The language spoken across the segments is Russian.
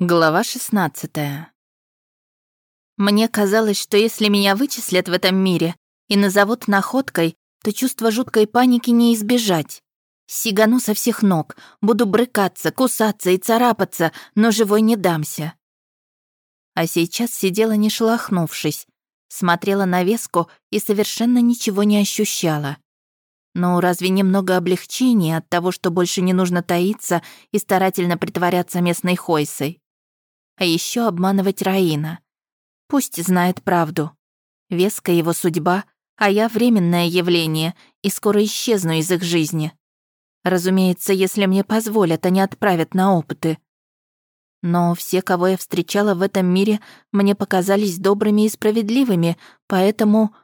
Глава 16 Мне казалось, что если меня вычислят в этом мире и назовут находкой, то чувство жуткой паники не избежать. Сигану со всех ног, буду брыкаться, кусаться и царапаться, но живой не дамся. А сейчас сидела не шелохнувшись, смотрела на веску и совершенно ничего не ощущала. Но разве немного облегчения от того, что больше не нужно таиться и старательно притворяться местной хойсой? А еще обманывать Раина. Пусть знает правду. Веска его судьба, а я временное явление и скоро исчезну из их жизни. Разумеется, если мне позволят, они отправят на опыты. Но все, кого я встречала в этом мире, мне показались добрыми и справедливыми, поэтому...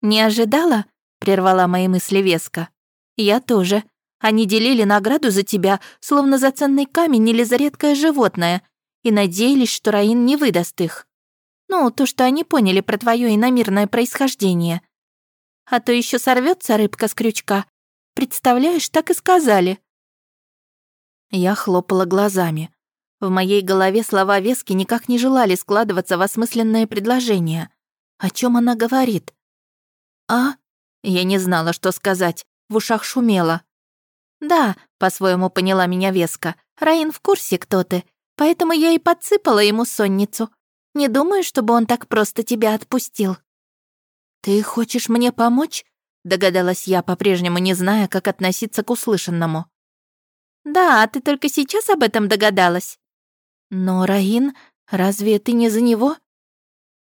«Не ожидала?» — прервала мои мысли Веска. «Я тоже. Они делили награду за тебя, словно за ценный камень или за редкое животное, и надеялись, что Раин не выдаст их. Ну, то, что они поняли про твое иномирное происхождение. А то еще сорвется рыбка с крючка. Представляешь, так и сказали. Я хлопала глазами. В моей голове слова Вески никак не желали складываться в осмысленное предложение. О чем она говорит? А? Я не знала, что сказать. В ушах шумело. «Да», — по-своему поняла меня Веска. «Раин в курсе, кто ты, Поэтому я и подсыпала ему сонницу. Не думаю, чтобы он так просто тебя отпустил». «Ты хочешь мне помочь?» — догадалась я, по-прежнему не зная, как относиться к услышанному. «Да, а ты только сейчас об этом догадалась?» «Но, Раин, разве ты не за него?»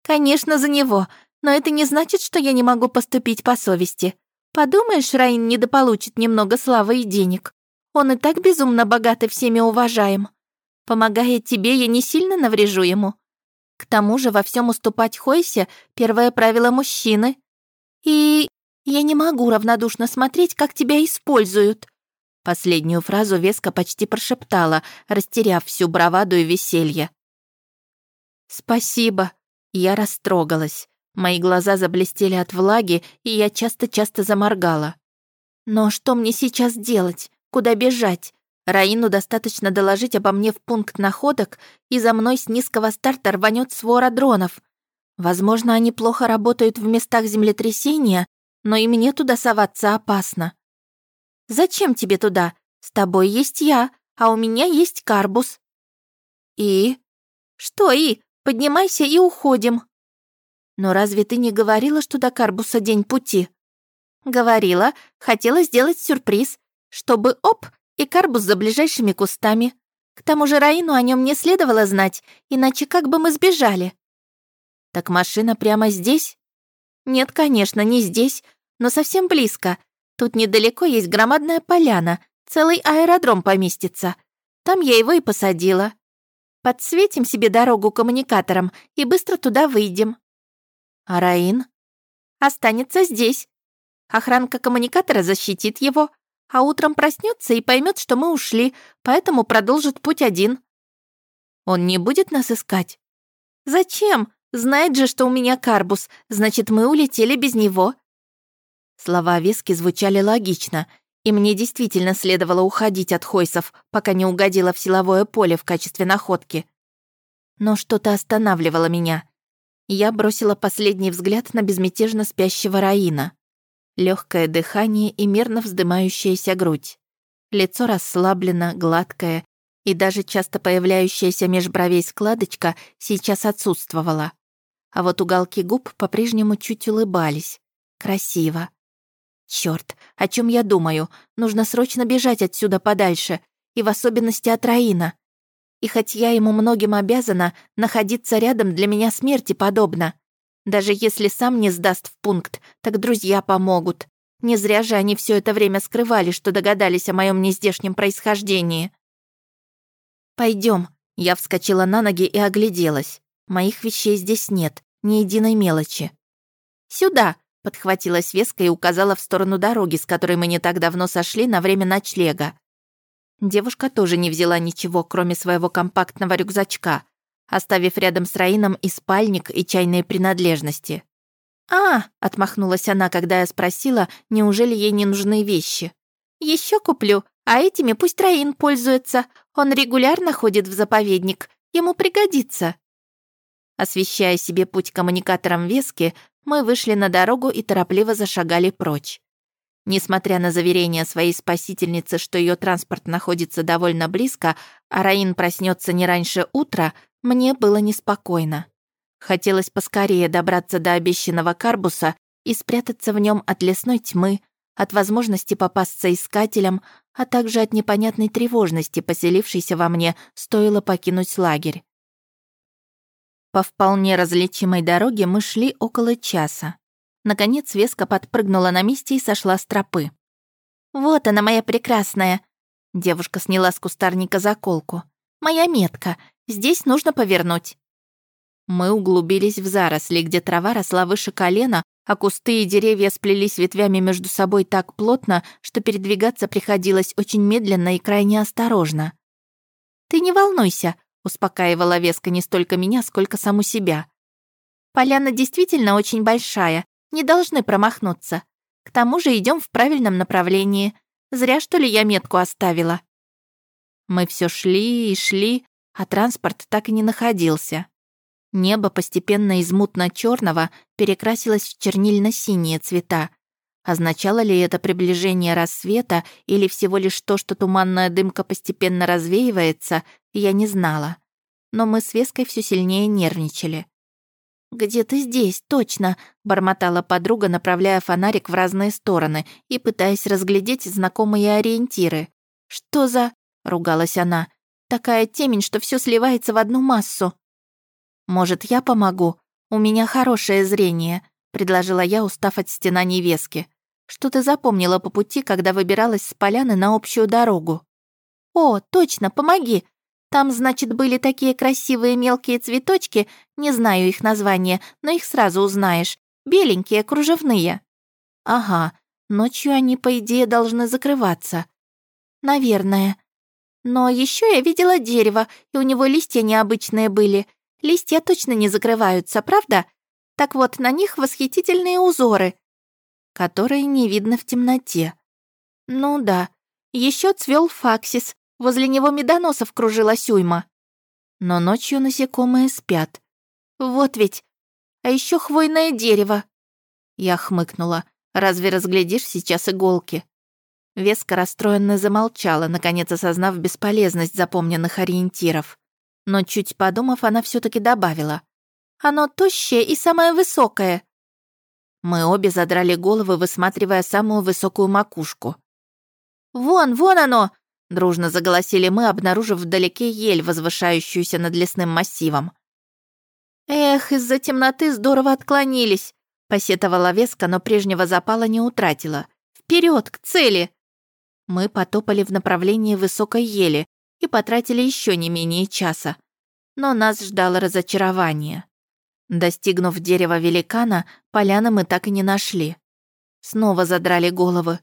«Конечно, за него, но это не значит, что я не могу поступить по совести. Подумаешь, Раин недополучит немного славы и денег. Он и так безумно богат и всеми уважаем. Помогая тебе, я не сильно наврежу ему. К тому же во всем уступать Хойсе — первое правило мужчины. И я не могу равнодушно смотреть, как тебя используют». Последнюю фразу Веска почти прошептала, растеряв всю браваду и веселье. «Спасибо». Я растрогалась. Мои глаза заблестели от влаги, и я часто-часто заморгала. «Но что мне сейчас делать? Куда бежать? Раину достаточно доложить обо мне в пункт находок, и за мной с низкого старта рванет свора дронов. Возможно, они плохо работают в местах землетрясения, но и мне туда соваться опасно. «Зачем тебе туда? С тобой есть я, а у меня есть карбус». «И?» «Что «и»? Поднимайся и уходим». «Но разве ты не говорила, что до карбуса день пути?» «Говорила, хотела сделать сюрприз, чтобы, оп, и карбус за ближайшими кустами. К тому же Раину о нем не следовало знать, иначе как бы мы сбежали. Так машина прямо здесь? Нет, конечно, не здесь, но совсем близко. Тут недалеко есть громадная поляна, целый аэродром поместится. Там я его и посадила. Подсветим себе дорогу коммуникатором и быстро туда выйдем. А Раин? Останется здесь. Охранка коммуникатора защитит его, а утром проснется и поймет, что мы ушли, поэтому продолжит путь один. Он не будет нас искать? Зачем? Знает же, что у меня карбус, значит, мы улетели без него. Слова Вески звучали логично, и мне действительно следовало уходить от Хойсов, пока не угодила в силовое поле в качестве находки. Но что-то останавливало меня. Я бросила последний взгляд на безмятежно спящего Раина легкое дыхание и мерно вздымающаяся грудь. Лицо расслаблено, гладкое, и даже часто появляющаяся меж бровей складочка сейчас отсутствовала. А вот уголки губ по-прежнему чуть улыбались. Красиво. Черт, о чем я думаю? Нужно срочно бежать отсюда подальше, и в особенности от Раина. И хоть я ему многим обязана, находиться рядом для меня смерти подобно. Даже если сам не сдаст в пункт, так друзья помогут. Не зря же они все это время скрывали, что догадались о моем нездешнем происхождении. Пойдем. Я вскочила на ноги и огляделась. Моих вещей здесь нет, ни единой мелочи. «Сюда!» — подхватилась Веска и указала в сторону дороги, с которой мы не так давно сошли на время ночлега. Девушка тоже не взяла ничего, кроме своего компактного рюкзачка оставив рядом с Раином и спальник, и чайные принадлежности. «А!» — отмахнулась она, когда я спросила, неужели ей не нужны вещи. Еще куплю, а этими пусть Раин пользуется. Он регулярно ходит в заповедник. Ему пригодится». Освещая себе путь коммуникатором Вески, мы вышли на дорогу и торопливо зашагали прочь. Несмотря на заверение своей спасительницы, что ее транспорт находится довольно близко, а Раин проснется не раньше утра, мне было неспокойно. Хотелось поскорее добраться до обещанного карбуса и спрятаться в нем от лесной тьмы, от возможности попасться искателям, а также от непонятной тревожности, поселившейся во мне, стоило покинуть лагерь. По вполне различимой дороге мы шли около часа. Наконец Веска подпрыгнула на месте и сошла с тропы. «Вот она, моя прекрасная!» Девушка сняла с кустарника заколку. «Моя метка. Здесь нужно повернуть». Мы углубились в заросли, где трава росла выше колена, а кусты и деревья сплелись ветвями между собой так плотно, что передвигаться приходилось очень медленно и крайне осторожно. «Ты не волнуйся», — успокаивала Веска не столько меня, сколько саму себя. «Поляна действительно очень большая, не должны промахнуться. К тому же идем в правильном направлении. Зря, что ли, я метку оставила». Мы все шли и шли, а транспорт так и не находился. Небо постепенно из мутно черного перекрасилось в чернильно-синие цвета. Означало ли это приближение рассвета или всего лишь то, что туманная дымка постепенно развеивается, я не знала. Но мы с Веской все сильнее нервничали. «Где ты здесь, точно!» — бормотала подруга, направляя фонарик в разные стороны и пытаясь разглядеть знакомые ориентиры. «Что за...» — ругалась она. «Такая темень, что все сливается в одну массу». «Может, я помогу? У меня хорошее зрение», — предложила я, устав от стена невески. «Что ты запомнила по пути, когда выбиралась с поляны на общую дорогу?» «О, точно, помоги! Там, значит, были такие красивые мелкие цветочки, не знаю их названия, но их сразу узнаешь. Беленькие, кружевные». «Ага, ночью они, по идее, должны закрываться». «Наверное. Но еще я видела дерево, и у него листья необычные были. Листья точно не закрываются, правда? Так вот, на них восхитительные узоры, которые не видно в темноте. Ну да. Еще цвел факсис, возле него медоносов кружилась уйма. Но ночью насекомые спят. Вот ведь. А еще хвойное дерево. Я хмыкнула. Разве разглядишь сейчас иголки? Веска расстроенно замолчала, наконец осознав бесполезность запомненных ориентиров. Но чуть подумав, она все таки добавила. «Оно тощее и самое высокое». Мы обе задрали головы, высматривая самую высокую макушку. «Вон, вон оно!» — дружно заголосили мы, обнаружив вдалеке ель, возвышающуюся над лесным массивом. «Эх, из-за темноты здорово отклонились», — посетовала Веска, но прежнего запала не утратила. Вперед к цели!» Мы потопали в направлении высокой ели, и потратили еще не менее часа. Но нас ждало разочарование. Достигнув дерева великана, поляны мы так и не нашли. Снова задрали головы.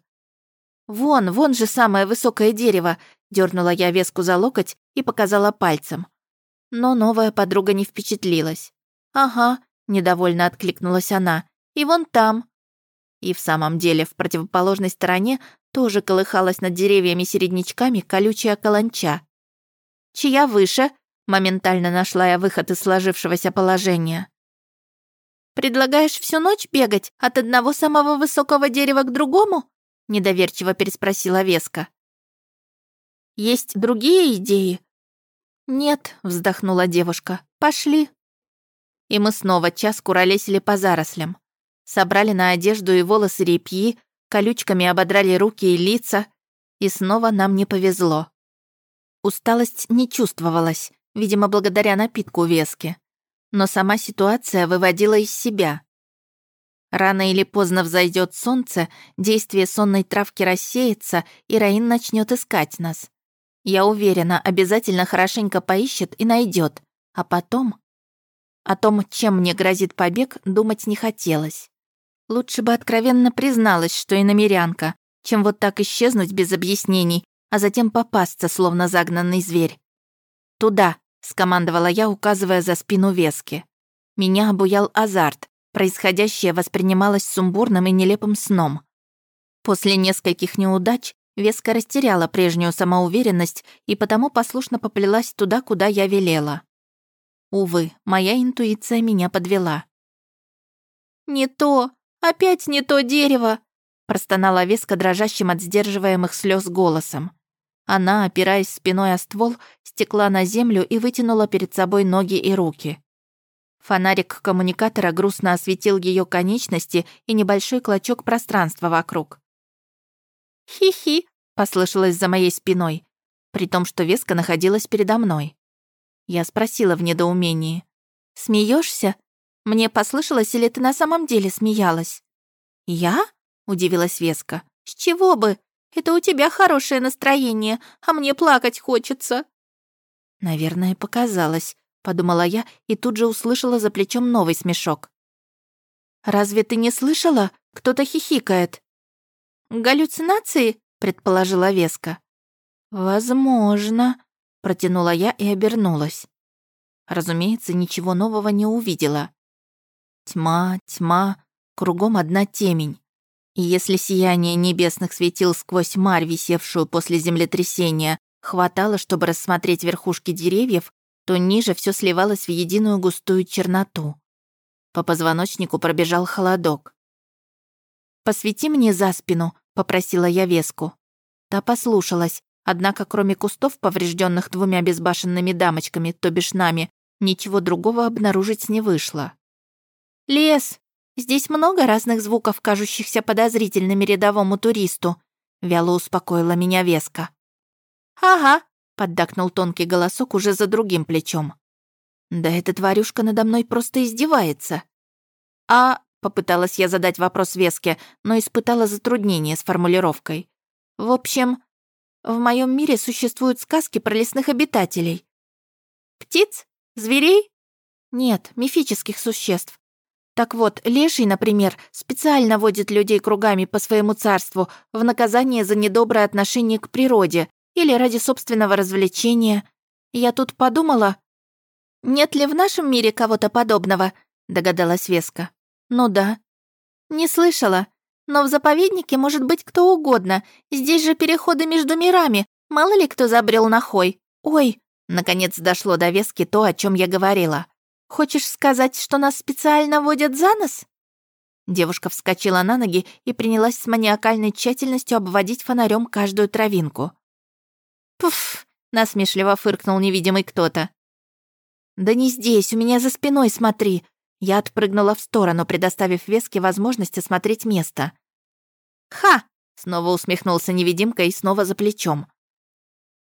«Вон, вон же самое высокое дерево!» дернула я веску за локоть и показала пальцем. Но новая подруга не впечатлилась. «Ага», — недовольно откликнулась она, — «и вон там». И в самом деле в противоположной стороне тоже колыхалась над деревьями-середнячками колючая каланча. Чья выше?» Моментально нашла я выход из сложившегося положения. «Предлагаешь всю ночь бегать от одного самого высокого дерева к другому?» Недоверчиво переспросила Веска. «Есть другие идеи?» «Нет», — вздохнула девушка. «Пошли». И мы снова час куролесили по зарослям. Собрали на одежду и волосы репьи, колючками ободрали руки и лица, и снова нам не повезло. Усталость не чувствовалась, видимо, благодаря напитку вески. Но сама ситуация выводила из себя. Рано или поздно взойдет солнце, действие сонной травки рассеется, и Раин начнет искать нас. Я уверена, обязательно хорошенько поищет и найдет. А потом... О том, чем мне грозит побег, думать не хотелось. Лучше бы откровенно призналась, что и намерянка, чем вот так исчезнуть без объяснений а затем попасться, словно загнанный зверь. «Туда!» — скомандовала я, указывая за спину Вески. Меня обуял азарт. Происходящее воспринималось сумбурным и нелепым сном. После нескольких неудач Веска растеряла прежнюю самоуверенность и потому послушно поплелась туда, куда я велела. Увы, моя интуиция меня подвела. «Не то! Опять не то дерево!» простонала Веска дрожащим от сдерживаемых слез голосом. Она, опираясь спиной о ствол, стекла на землю и вытянула перед собой ноги и руки. Фонарик коммуникатора грустно осветил ее конечности и небольшой клочок пространства вокруг. «Хи-хи», — послышалось за моей спиной, при том, что Веска находилась передо мной. Я спросила в недоумении. Смеешься? Мне послышалось, или ты на самом деле смеялась?» «Я?» — удивилась Веска. «С чего бы? Это у тебя хорошее настроение, а мне плакать хочется». «Наверное, показалось», — подумала я и тут же услышала за плечом новый смешок. «Разве ты не слышала? Кто-то хихикает». «Галлюцинации?» — предположила Веска. «Возможно», — протянула я и обернулась. Разумеется, ничего нового не увидела. Тьма, тьма, кругом одна темень. И если сияние небесных светил сквозь марь, висевшую после землетрясения, хватало, чтобы рассмотреть верхушки деревьев, то ниже все сливалось в единую густую черноту. По позвоночнику пробежал холодок. «Посвети мне за спину», — попросила я Веску. Та послушалась, однако кроме кустов, поврежденных двумя безбашенными дамочками, то бишь нами, ничего другого обнаружить не вышло. «Лес! Здесь много разных звуков, кажущихся подозрительными рядовому туристу», — вяло успокоила меня Веска. «Ага», — поддакнул тонкий голосок уже за другим плечом. «Да эта тварюшка надо мной просто издевается». «А...» Попыталась я задать вопрос Веске, но испытала затруднение с формулировкой. В общем, в моем мире существуют сказки про лесных обитателей. Птиц? Зверей? Нет, мифических существ. Так вот, леший, например, специально водит людей кругами по своему царству в наказание за недоброе отношение к природе или ради собственного развлечения. Я тут подумала, нет ли в нашем мире кого-то подобного, догадалась Веска. «Ну да». «Не слышала. Но в заповеднике может быть кто угодно. Здесь же переходы между мирами. Мало ли кто забрел на хой. Ой!» Наконец дошло до вески то, о чем я говорила. «Хочешь сказать, что нас специально водят за нос?» Девушка вскочила на ноги и принялась с маниакальной тщательностью обводить фонарем каждую травинку. «Пуф!» — насмешливо фыркнул невидимый кто-то. «Да не здесь, у меня за спиной смотри!» Я отпрыгнула в сторону, предоставив Веске возможность осмотреть место. «Ха!» — снова усмехнулся невидимка и снова за плечом.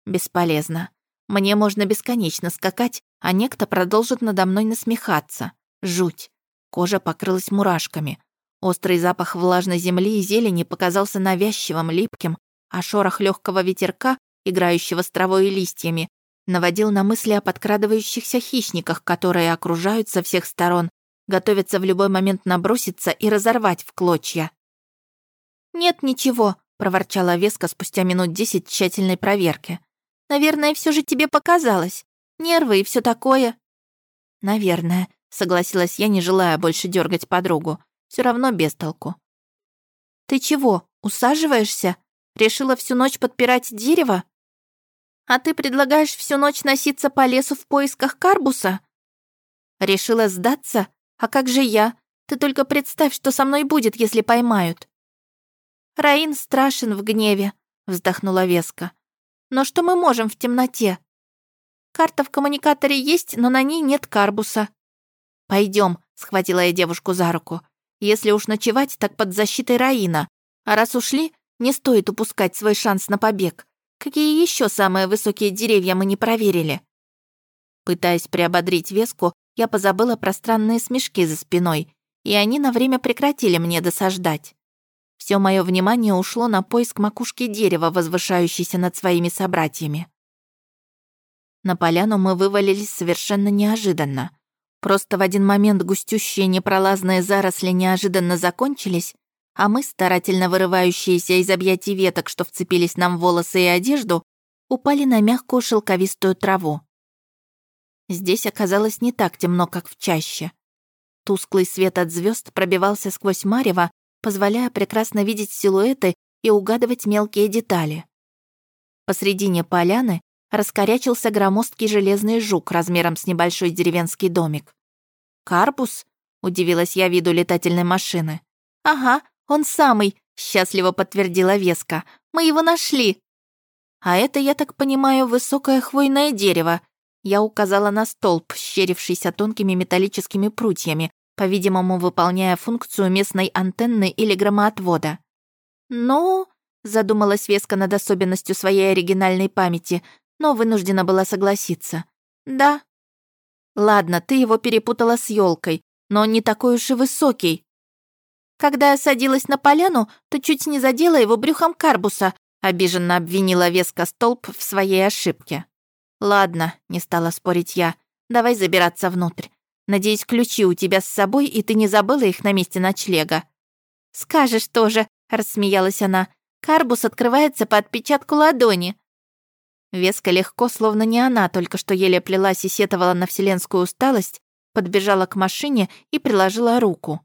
«Бесполезно. Мне можно бесконечно скакать, а некто продолжит надо мной насмехаться. Жуть. Кожа покрылась мурашками. Острый запах влажной земли и зелени показался навязчивым, липким, а шорох легкого ветерка, играющего с травой и листьями, наводил на мысли о подкрадывающихся хищниках, которые окружают со всех сторон готовится в любой момент наброситься и разорвать в клочья. «Нет ничего», — проворчала Веска спустя минут десять тщательной проверки. «Наверное, все же тебе показалось. Нервы и все такое». «Наверное», — согласилась я, не желая больше дергать подругу. Все равно без толку. «Ты чего, усаживаешься? Решила всю ночь подпирать дерево?» «А ты предлагаешь всю ночь носиться по лесу в поисках карбуса?» «Решила сдаться?» А как же я? Ты только представь, что со мной будет, если поймают». «Раин страшен в гневе», — вздохнула Веска. «Но что мы можем в темноте? Карта в коммуникаторе есть, но на ней нет карбуса». Пойдем, схватила я девушку за руку. «Если уж ночевать, так под защитой Раина. А раз ушли, не стоит упускать свой шанс на побег. Какие еще самые высокие деревья мы не проверили?» Пытаясь приободрить Веску, я позабыла про странные смешки за спиной, и они на время прекратили мне досаждать. Все мое внимание ушло на поиск макушки дерева, возвышающейся над своими собратьями. На поляну мы вывалились совершенно неожиданно. Просто в один момент густющие непролазные заросли неожиданно закончились, а мы, старательно вырывающиеся из объятий веток, что вцепились нам в волосы и одежду, упали на мягкую шелковистую траву. Здесь оказалось не так темно, как в чаще. Тусклый свет от звезд пробивался сквозь марево, позволяя прекрасно видеть силуэты и угадывать мелкие детали. Посредине поляны раскорячился громоздкий железный жук размером с небольшой деревенский домик. «Карпус?» — удивилась я виду летательной машины. «Ага, он самый», — счастливо подтвердила Веска. «Мы его нашли». «А это, я так понимаю, высокое хвойное дерево». Я указала на столб, щерившийся тонкими металлическими прутьями, по-видимому, выполняя функцию местной антенны или громоотвода. «Ну...» — задумалась Веска над особенностью своей оригинальной памяти, но вынуждена была согласиться. «Да». «Ладно, ты его перепутала с елкой, но он не такой уж и высокий». «Когда я садилась на поляну, то чуть не задела его брюхом карбуса», обиженно обвинила Веска столб в своей ошибке. «Ладно», — не стала спорить я, — «давай забираться внутрь. Надеюсь, ключи у тебя с собой, и ты не забыла их на месте ночлега». «Скажешь тоже», — рассмеялась она. «Карбус открывается по отпечатку ладони». Веска легко, словно не она, только что еле плелась и сетовала на вселенскую усталость, подбежала к машине и приложила руку.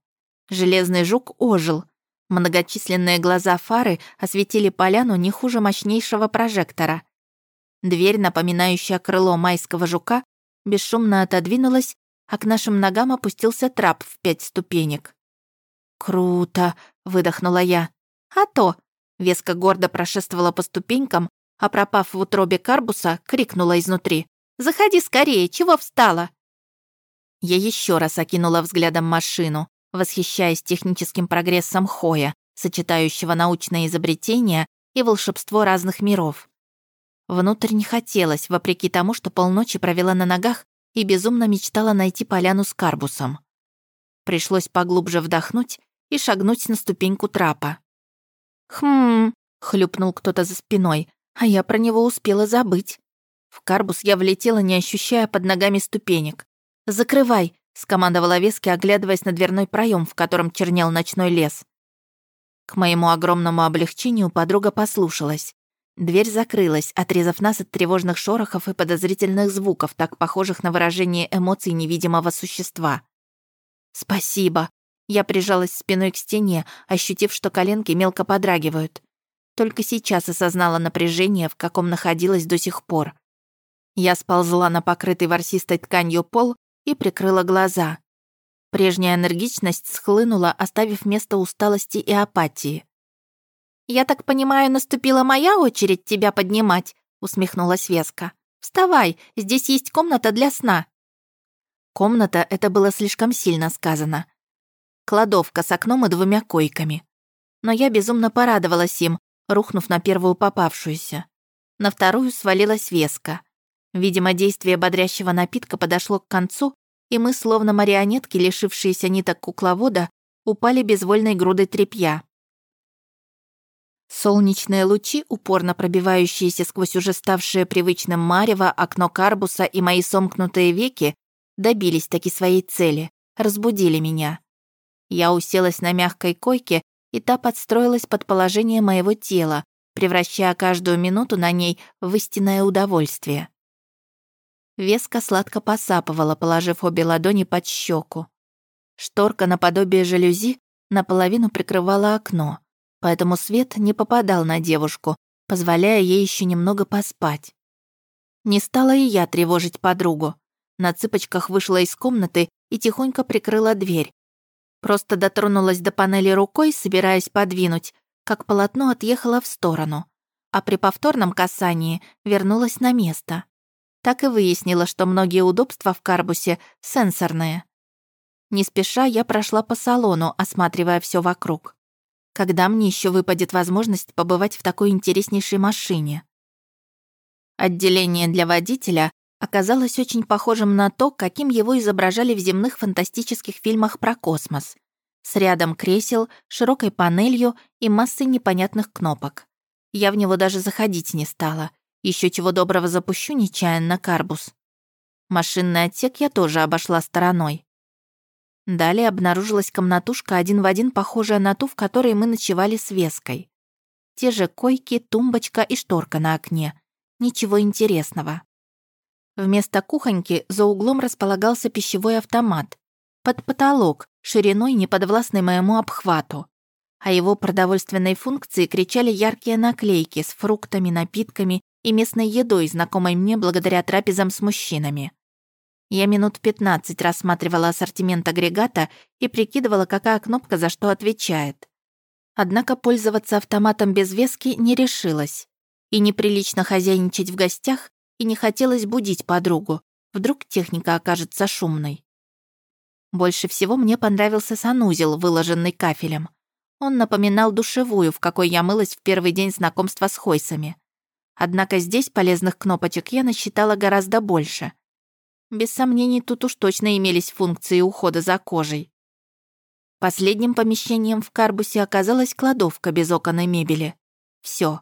Железный жук ожил. Многочисленные глаза фары осветили поляну не хуже мощнейшего прожектора. Дверь, напоминающая крыло майского жука, бесшумно отодвинулась, а к нашим ногам опустился трап в пять ступенек. «Круто!» — выдохнула я. «А то!» — веско гордо прошествовала по ступенькам, а пропав в утробе карбуса, крикнула изнутри. «Заходи скорее, чего встала?» Я еще раз окинула взглядом машину, восхищаясь техническим прогрессом Хоя, сочетающего научное изобретение и волшебство разных миров. Внутрь не хотелось, вопреки тому, что полночи провела на ногах и безумно мечтала найти поляну с карбусом. Пришлось поглубже вдохнуть и шагнуть на ступеньку трапа. «Хм...» — хлюпнул кто-то за спиной, а я про него успела забыть. В карбус я влетела, не ощущая под ногами ступенек. «Закрывай!» — скомандовала Вески, оглядываясь на дверной проем, в котором чернел ночной лес. К моему огромному облегчению подруга послушалась. Дверь закрылась, отрезав нас от тревожных шорохов и подозрительных звуков, так похожих на выражение эмоций невидимого существа. «Спасибо!» Я прижалась спиной к стене, ощутив, что коленки мелко подрагивают. Только сейчас осознала напряжение, в каком находилась до сих пор. Я сползла на покрытый ворсистой тканью пол и прикрыла глаза. Прежняя энергичность схлынула, оставив место усталости и апатии. «Я так понимаю, наступила моя очередь тебя поднимать?» усмехнулась Веска. «Вставай, здесь есть комната для сна». Комната — это было слишком сильно сказано. Кладовка с окном и двумя койками. Но я безумно порадовалась им, рухнув на первую попавшуюся. На вторую свалилась Веска. Видимо, действие бодрящего напитка подошло к концу, и мы, словно марионетки, лишившиеся ниток кукловода, упали безвольной грудой тряпья. Солнечные лучи, упорно пробивающиеся сквозь уже ставшее привычным марево, окно карбуса и мои сомкнутые веки, добились таки своей цели, разбудили меня. Я уселась на мягкой койке, и та подстроилась под положение моего тела, превращая каждую минуту на ней в истинное удовольствие. Веска сладко посапывала, положив обе ладони под щеку. Шторка наподобие жалюзи наполовину прикрывала окно, поэтому свет не попадал на девушку, позволяя ей еще немного поспать. Не стала и я тревожить подругу. На цыпочках вышла из комнаты и тихонько прикрыла дверь. Просто дотронулась до панели рукой, собираясь подвинуть, как полотно отъехало в сторону, а при повторном касании вернулась на место так и выяснила, что многие удобства в карбусе сенсорные. Не спеша я прошла по салону, осматривая все вокруг. Когда мне еще выпадет возможность побывать в такой интереснейшей машине? Отделение для водителя оказалось очень похожим на то, каким его изображали в земных фантастических фильмах про космос. С рядом кресел, широкой панелью и массой непонятных кнопок. Я в него даже заходить не стала — еще чего доброго запущу нечаянно карбус. Машинный отсек я тоже обошла стороной. Далее обнаружилась комнатушка один в один, похожая на ту, в которой мы ночевали с Веской. Те же койки, тумбочка и шторка на окне. Ничего интересного. Вместо кухоньки за углом располагался пищевой автомат. Под потолок, шириной, неподвластный моему обхвату. О его продовольственной функции кричали яркие наклейки с фруктами, напитками и местной едой, знакомой мне благодаря трапезам с мужчинами. Я минут 15 рассматривала ассортимент агрегата и прикидывала, какая кнопка за что отвечает. Однако пользоваться автоматом без вески не решилась. И неприлично хозяйничать в гостях, и не хотелось будить подругу. Вдруг техника окажется шумной. Больше всего мне понравился санузел, выложенный кафелем. Он напоминал душевую, в какой я мылась в первый день знакомства с Хойсами. Однако здесь полезных кнопочек я насчитала гораздо больше. Без сомнений, тут уж точно имелись функции ухода за кожей. Последним помещением в карбусе оказалась кладовка без окон и мебели. Все.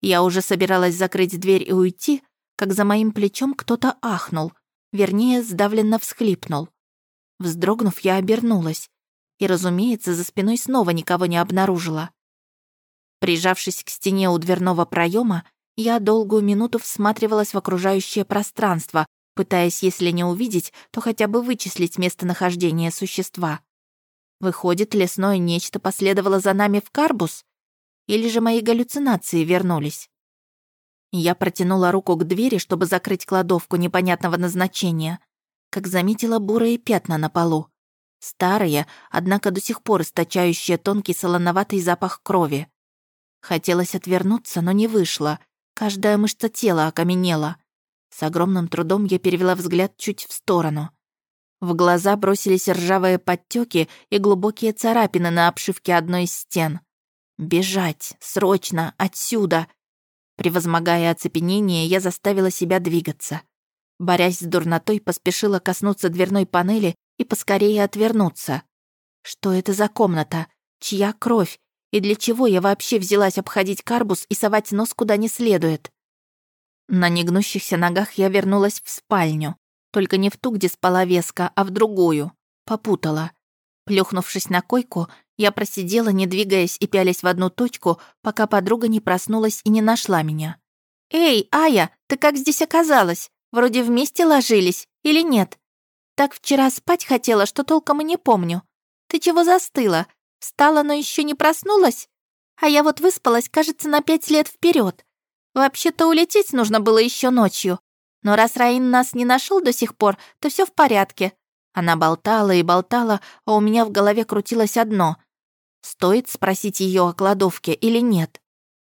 Я уже собиралась закрыть дверь и уйти, как за моим плечом кто-то ахнул, вернее, сдавленно всхлипнул. Вздрогнув, я обернулась и, разумеется, за спиной снова никого не обнаружила. Прижавшись к стене у дверного проема, я долгую минуту всматривалась в окружающее пространство, пытаясь, если не увидеть, то хотя бы вычислить местонахождение существа. Выходит, лесное нечто последовало за нами в карбус? Или же мои галлюцинации вернулись? Я протянула руку к двери, чтобы закрыть кладовку непонятного назначения, как заметила бурые пятна на полу. Старые, однако до сих пор источающие тонкий солоноватый запах крови. Хотелось отвернуться, но не вышло. Каждая мышца тела окаменела. С огромным трудом я перевела взгляд чуть в сторону. В глаза бросились ржавые подтеки и глубокие царапины на обшивке одной из стен. «Бежать! Срочно! Отсюда!» Превозмогая оцепенение, я заставила себя двигаться. Борясь с дурнотой, поспешила коснуться дверной панели и поскорее отвернуться. Что это за комната? Чья кровь? И для чего я вообще взялась обходить карбус и совать нос куда не следует? На негнущихся ногах я вернулась в спальню. Только не в ту, где спала Веска, а в другую. Попутала. Плюхнувшись на койку, я просидела, не двигаясь и пялясь в одну точку, пока подруга не проснулась и не нашла меня. «Эй, Ая, ты как здесь оказалась? Вроде вместе ложились, или нет? Так вчера спать хотела, что толком и не помню. Ты чего застыла? Встала, но еще не проснулась? А я вот выспалась, кажется, на пять лет вперед. Вообще-то улететь нужно было еще ночью. Но раз Раин нас не нашел до сих пор, то все в порядке. Она болтала и болтала, а у меня в голове крутилось одно. Стоит спросить ее о кладовке или нет?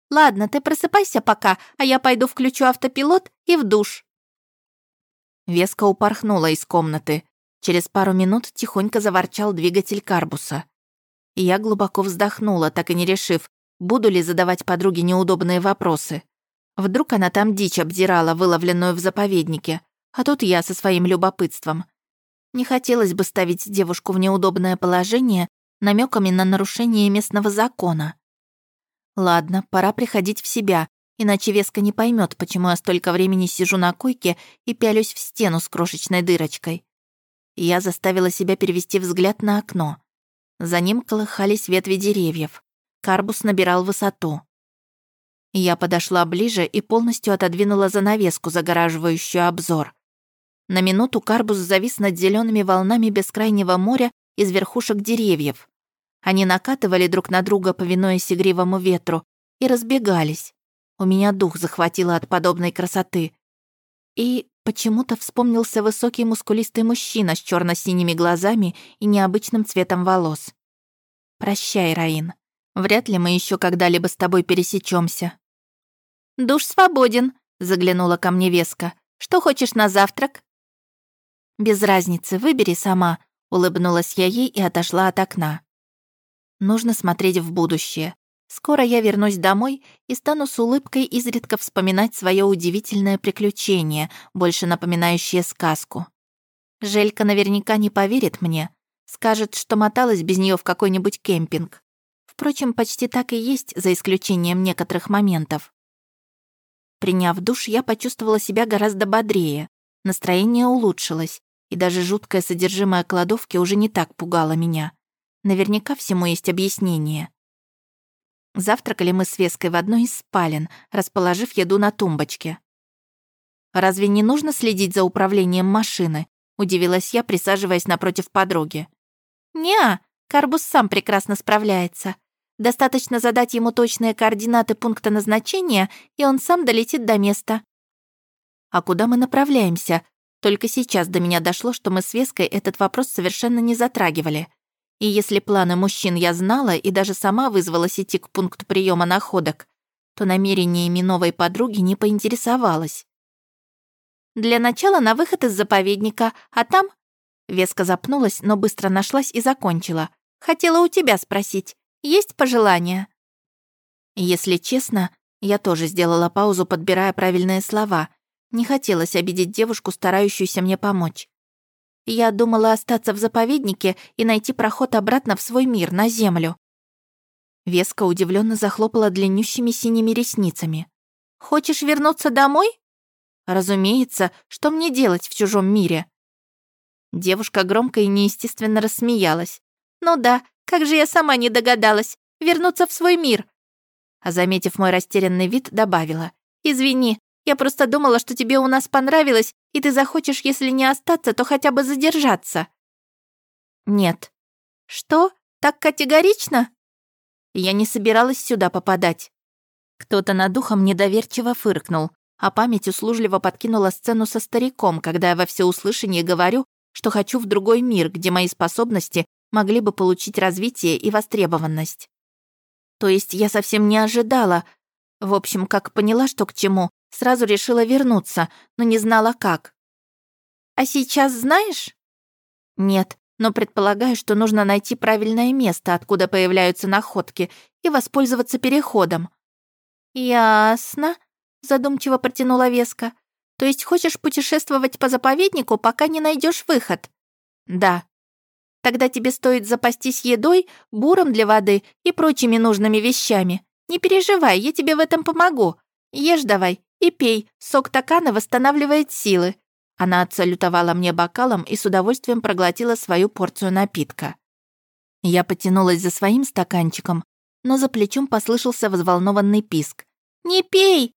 Ладно, ты просыпайся пока, а я пойду включу автопилот и в душ. Веска упорхнула из комнаты. Через пару минут тихонько заворчал двигатель карбуса. Я глубоко вздохнула, так и не решив, буду ли задавать подруге неудобные вопросы. Вдруг она там дичь обдирала, выловленную в заповеднике, а тут я со своим любопытством. Не хотелось бы ставить девушку в неудобное положение намеками на нарушение местного закона. Ладно, пора приходить в себя иначе Веска не поймет, почему я столько времени сижу на койке и пялюсь в стену с крошечной дырочкой. Я заставила себя перевести взгляд на окно. За ним колыхались ветви деревьев. Карбус набирал высоту. Я подошла ближе и полностью отодвинула занавеску, загораживающую обзор. На минуту карбус завис над зелеными волнами бескрайнего моря из верхушек деревьев. Они накатывали друг на друга, повинуясь игривому ветру, и разбегались. У меня дух захватило от подобной красоты. И почему-то вспомнился высокий мускулистый мужчина с черно синими глазами и необычным цветом волос. «Прощай, Раин. Вряд ли мы еще когда-либо с тобой пересечемся. «Душ свободен», — заглянула ко мне Веска. «Что хочешь на завтрак?» «Без разницы, выбери сама», — улыбнулась я ей и отошла от окна. Нужно смотреть в будущее. Скоро я вернусь домой и стану с улыбкой изредка вспоминать свое удивительное приключение, больше напоминающее сказку. Желька наверняка не поверит мне, скажет, что моталась без нее в какой-нибудь кемпинг. Впрочем, почти так и есть, за исключением некоторых моментов. Приняв душ, я почувствовала себя гораздо бодрее. Настроение улучшилось, и даже жуткое содержимое кладовки уже не так пугало меня. Наверняка всему есть объяснение. Завтракали мы с Веской в одной из спален, расположив еду на тумбочке. «Разве не нужно следить за управлением машины?» — удивилась я, присаживаясь напротив подруги. «Не-а, Карбус сам прекрасно справляется. Достаточно задать ему точные координаты пункта назначения, и он сам долетит до места. А куда мы направляемся? Только сейчас до меня дошло, что мы с Веской этот вопрос совершенно не затрагивали. И если планы мужчин я знала и даже сама вызвалась идти к пункту приема находок, то намерениями новой подруги не поинтересовалась. «Для начала на выход из заповедника, а там...» Веска запнулась, но быстро нашлась и закончила. «Хотела у тебя спросить, есть пожелания?» Если честно, я тоже сделала паузу, подбирая правильные слова. Не хотелось обидеть девушку, старающуюся мне помочь. Я думала остаться в заповеднике и найти проход обратно в свой мир, на землю. Веска удивленно захлопала длиннющими синими ресницами. «Хочешь вернуться домой?» «Разумеется, что мне делать в чужом мире?» Девушка громко и неестественно рассмеялась. «Ну да, как же я сама не догадалась. Вернуться в свой мир!» А заметив мой растерянный вид, добавила. «Извини, я просто думала, что тебе у нас понравилось, и ты захочешь, если не остаться, то хотя бы задержаться». «Нет». «Что? Так категорично?» Я не собиралась сюда попадать. Кто-то над духом недоверчиво фыркнул, а память услужливо подкинула сцену со стариком, когда я во всеуслышание говорю, что хочу в другой мир, где мои способности могли бы получить развитие и востребованность. То есть я совсем не ожидала. В общем, как поняла, что к чему, Сразу решила вернуться, но не знала как. «А сейчас знаешь?» «Нет, но предполагаю, что нужно найти правильное место, откуда появляются находки, и воспользоваться переходом». «Ясно», — задумчиво протянула Веска. «То есть хочешь путешествовать по заповеднику, пока не найдешь выход?» «Да». «Тогда тебе стоит запастись едой, буром для воды и прочими нужными вещами. Не переживай, я тебе в этом помогу. Ешь давай и пей, сок такана восстанавливает силы». Она отсалютовала мне бокалом и с удовольствием проглотила свою порцию напитка. Я потянулась за своим стаканчиком, но за плечом послышался взволнованный писк. «Не пей!